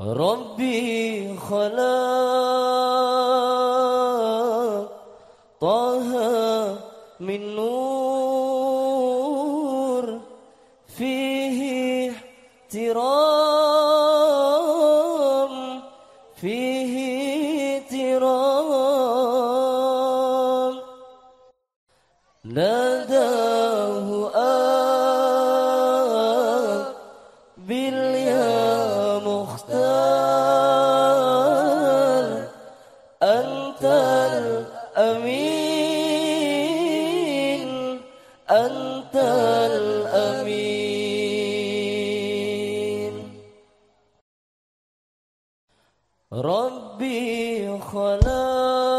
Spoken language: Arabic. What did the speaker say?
ربي خلق طه من نور فيه احترام فيه احترام. ناداه أنت الأمين. ربي خلق